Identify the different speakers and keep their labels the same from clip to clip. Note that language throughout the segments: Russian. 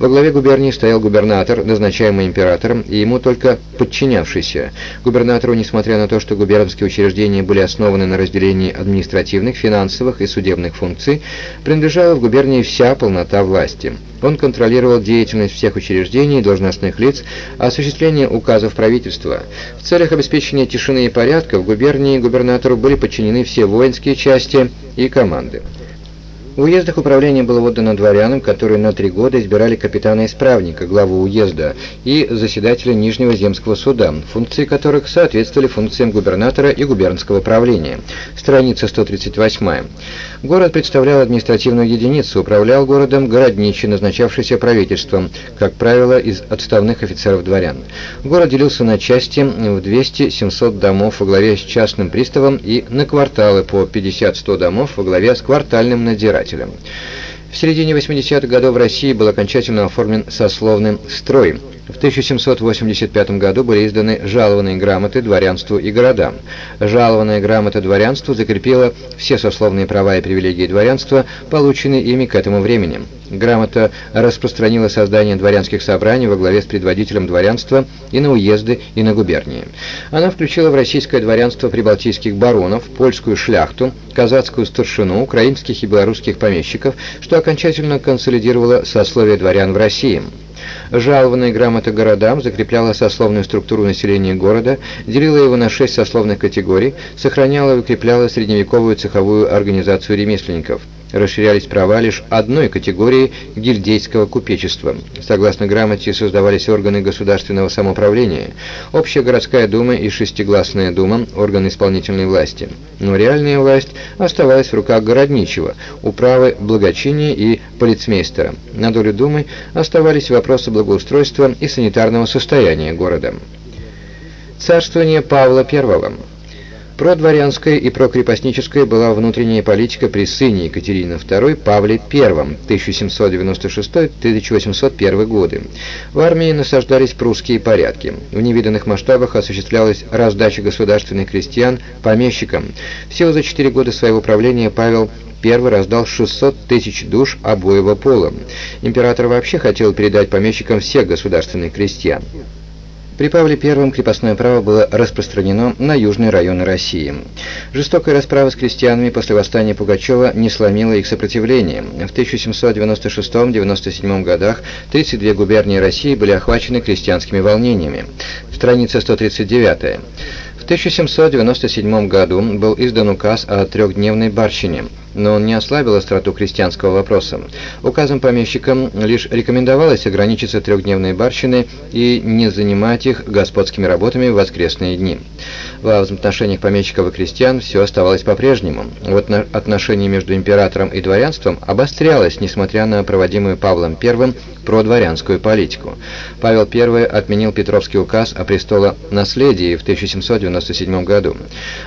Speaker 1: Во главе губернии стоял губернатор, назначаемый императором, и ему только подчинявшийся. Губернатору, несмотря на то, что губернские учреждения были основаны на разделении административных, финансовых и судебных функций, принадлежала в губернии вся полнота власти. Он контролировал деятельность всех учреждений и должностных лиц, осуществление указов правительства. В целях обеспечения тишины и порядка в губернии губернатору были подчинены все воинские части и команды. В уездах управление было отдано дворянам, которые на три года избирали капитана-исправника, главу уезда, и заседателя Нижнего земского суда, функции которых соответствовали функциям губернатора и губернского правления. Страница 138. Город представлял административную единицу, управлял городом городничий, назначавшийся правительством, как правило, из отставных офицеров-дворян. Город делился на части в 200-700 домов во главе с частным приставом и на кварталы по 50-100 домов во главе с квартальным надзирателем избирателям. В середине 80-х годов в России был окончательно оформлен сословный строй. В 1785 году были изданы жалованные грамоты дворянству и городам. Жалованная грамота дворянству закрепила все сословные права и привилегии дворянства, полученные ими к этому времени. Грамота распространила создание дворянских собраний во главе с предводителем дворянства и на уезды, и на губернии. Она включила в российское дворянство прибалтийских баронов, польскую шляхту, казацкую старшину, украинских и белорусских помещиков, что окончательно консолидировало сословие дворян в России. Жалованная грамота городам закрепляла сословную структуру населения города, делила его на шесть сословных категорий, сохраняла и укрепляла средневековую цеховую организацию ремесленников – расширялись права лишь одной категории гильдейского купечества. Согласно грамоте создавались органы государственного самоуправления, общая городская дума и шестигласная дума, органы исполнительной власти. Но реальная власть оставалась в руках городничего, управы благочиния и полицмейстера. На долю думы оставались вопросы благоустройства и санитарного состояния города. Царствование Павла I Продворянская и прокрепостническая была внутренняя политика при сыне Екатерины II Павле I 1796-1801 годы. В армии насаждались прусские порядки. В невиданных масштабах осуществлялась раздача государственных крестьян помещикам. Всего за четыре года своего правления Павел Первый раздал 600 тысяч душ обоего пола. Император вообще хотел передать помещикам всех государственных крестьян. При Павле I крепостное право было распространено на южные районы России. Жестокая расправа с крестьянами после восстания Пугачева не сломила их сопротивление. В 1796-97 годах 32 губернии России были охвачены крестьянскими волнениями. Страница 139. В 1797 году был издан указ о трехдневной барщине – но он не ослабил остроту крестьянского вопроса. Указом помещикам лишь рекомендовалось ограничиться трехдневной барщиной и не занимать их господскими работами в воскресные дни. Во взаимоотношениях помещиков и крестьян все оставалось по-прежнему. Вот отношение между императором и дворянством обострялось, несмотря на проводимую Павлом I продворянскую политику. Павел I отменил Петровский указ о престолонаследии в 1797 году.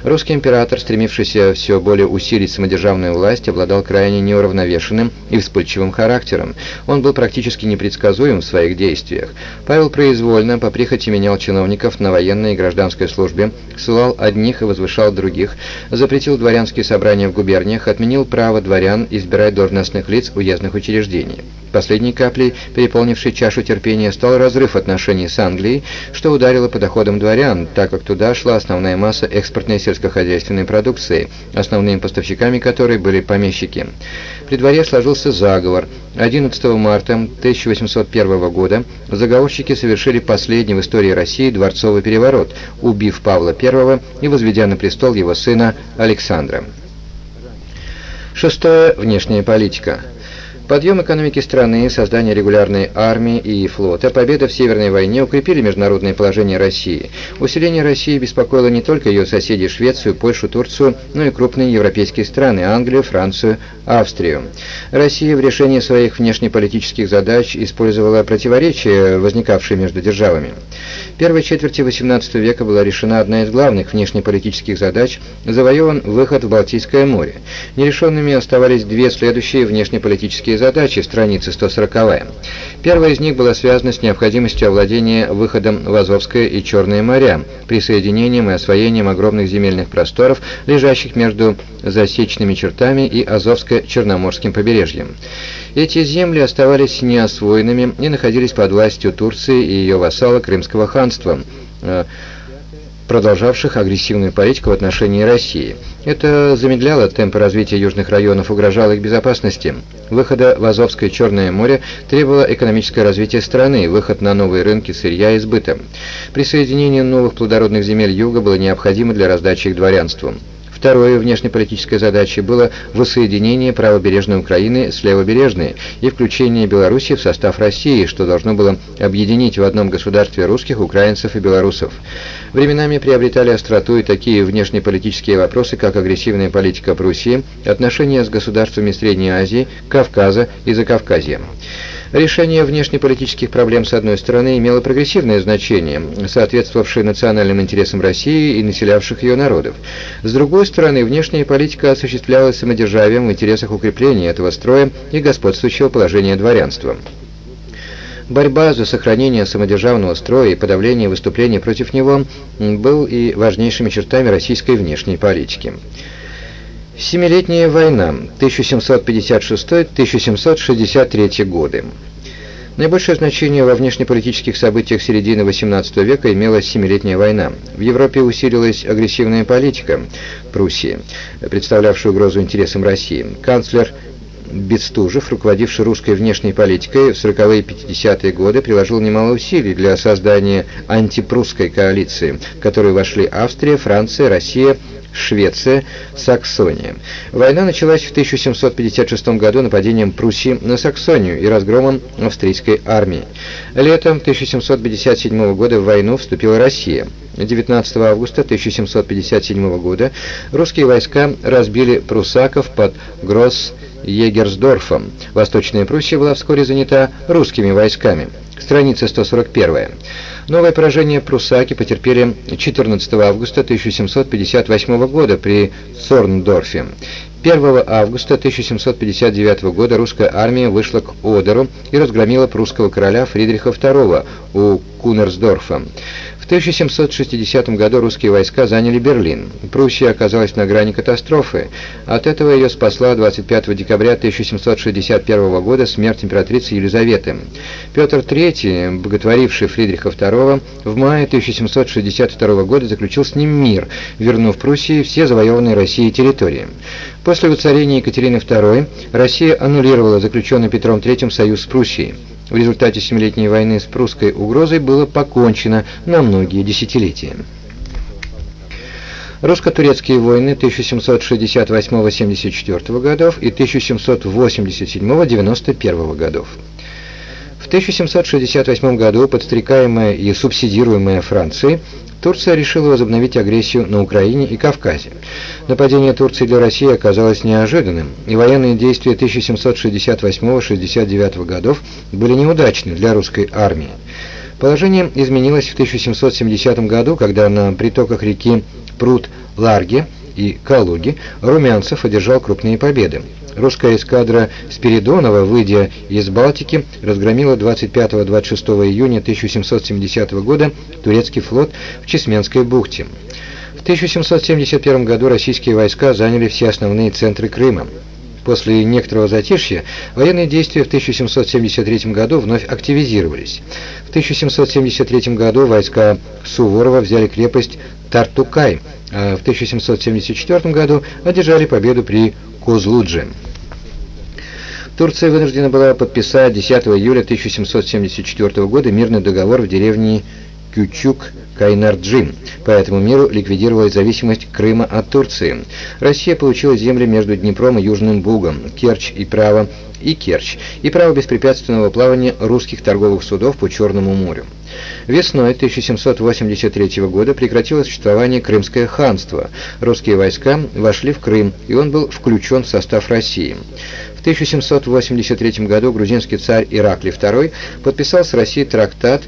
Speaker 1: Русский император, стремившийся все более усилить самодержавную власть, обладал крайне неуравновешенным и вспыльчивым характером. Он был практически непредсказуем в своих действиях. Павел произвольно, по прихоти менял чиновников на военной и гражданской службе, ссылал одних и возвышал других, запретил дворянские собрания в губерниях, отменил право дворян избирать должностных лиц уездных учреждений. Последней каплей, переполнившей чашу терпения, стал разрыв отношений с Англией, что ударило по доходам дворян, так как туда шла основная масса экспортной сельскохозяйственной продукции, основными поставщиками которой были помещики. При дворе сложился заговор. 11 марта 1801 года заговорщики совершили последний в истории России дворцовый переворот, убив Павла I и возведя на престол его сына Александра. Шестое. Внешняя политика. Подъем экономики страны, создание регулярной армии и флота, победа в Северной войне укрепили международное положение России. Усиление России беспокоило не только ее соседей Швецию, Польшу, Турцию, но и крупные европейские страны – Англию, Францию, Австрию. Россия в решении своих внешнеполитических задач использовала противоречия, возникавшие между державами. В первой четверти XVIII века была решена одна из главных внешнеполитических задач – завоеван выход в Балтийское море. Нерешенными оставались две следующие внешнеполитические задачи, страница 140. Первая из них была связана с необходимостью овладения выходом в Азовское и Черное моря, присоединением и освоением огромных земельных просторов, лежащих между засечными чертами и Азовско-Черноморским побережьем. Эти земли оставались неосвоенными и находились под властью Турции и ее вассала Крымского ханства э, продолжавших агрессивную политику в отношении России. Это замедляло темпы развития южных районов, угрожало их безопасности. Выхода в Азовское Черное море требовало экономическое развитие страны, выход на новые рынки сырья и сбыта. Присоединение новых плодородных земель юга было необходимо для раздачи их дворянству. Второй внешнеполитической задачей было воссоединение правобережной Украины с левобережной и включение Белоруссии в состав России, что должно было объединить в одном государстве русских, украинцев и белорусов. Временами приобретали остроту и такие внешнеполитические вопросы, как агрессивная политика Пруссии, отношения с государствами Средней Азии, Кавказа и Закавказья. Решение внешнеполитических проблем, с одной стороны, имело прогрессивное значение, соответствовавшее национальным интересам России и населявших ее народов. С другой стороны, внешняя политика осуществлялась самодержавием в интересах укрепления этого строя и господствующего положения дворянства. Борьба за сохранение самодержавного строя и подавление выступлений против него был и важнейшими чертами российской внешней политики. Семилетняя война 1756-1763 годы. Наибольшее значение во внешнеполитических событиях середины XVIII века имела Семилетняя война. В Европе усилилась агрессивная политика Пруссии, представлявшая угрозу интересам России. Канцлер Бестужев, руководивший русской внешней политикой в 40-е и 50-е годы, приложил немало усилий для создания антипрусской коалиции, в которую вошли Австрия, Франция, Россия, Швеция, Саксония. Война началась в 1756 году нападением Пруссии на Саксонию и разгромом австрийской армии. Летом 1757 года в войну вступила Россия. 19 августа 1757 года русские войска разбили пруссаков под Гросс Егерсдорфом. Восточная Пруссия была вскоре занята русскими войсками. Страница 141. Новое поражение пруссаки потерпели 14 августа 1758 года при Цорндорфе. 1 августа 1759 года русская армия вышла к Одеру и разгромила прусского короля Фридриха II у Кунерсдорфа. В 1760 году русские войска заняли Берлин. Пруссия оказалась на грани катастрофы. От этого ее спасла 25 декабря 1761 года смерть императрицы Елизаветы. Петр III, боготворивший Фридриха II, в мае 1762 года заключил с ним мир, вернув Пруссии все завоеванные Россией территории. После воцарения Екатерины II Россия аннулировала заключенный Петром III союз с Пруссией. В результате Семилетней войны с прусской угрозой было покончено на многие десятилетия. Русско-турецкие войны 1768-74 годов и 1787-91 годов. В 1768 году, подстрекаемая и субсидируемая Францией, Турция решила возобновить агрессию на Украине и Кавказе. Нападение Турции для России оказалось неожиданным, и военные действия 1768-69 годов были неудачны для русской армии. Положение изменилось в 1770 году, когда на притоках реки Прут-Ларге и Калуги Румянцев одержал крупные победы. Русская эскадра Спиридонова, выйдя из Балтики, разгромила 25-26 июня 1770 года турецкий флот в Чесменской бухте. В 1771 году российские войска заняли все основные центры Крыма. После некоторого затишья военные действия в 1773 году вновь активизировались. В 1773 году войска Суворова взяли крепость Тартукай, а в 1774 году одержали победу при Козлудже. Турция вынуждена была подписать 10 июля 1774 года мирный договор в деревне Кючук-Кайнарджим. По этому миру ликвидировалась зависимость Крыма от Турции. Россия получила земли между Днепром и Южным Бугом, Керчь и право и Керчь, и право беспрепятственного плавания русских торговых судов по Черному морю. Весной 1783 года прекратило существование Крымское ханство. Русские войска вошли в Крым, и он был включен в состав России. В 1783 году грузинский царь Ираклий II подписал с Россией трактат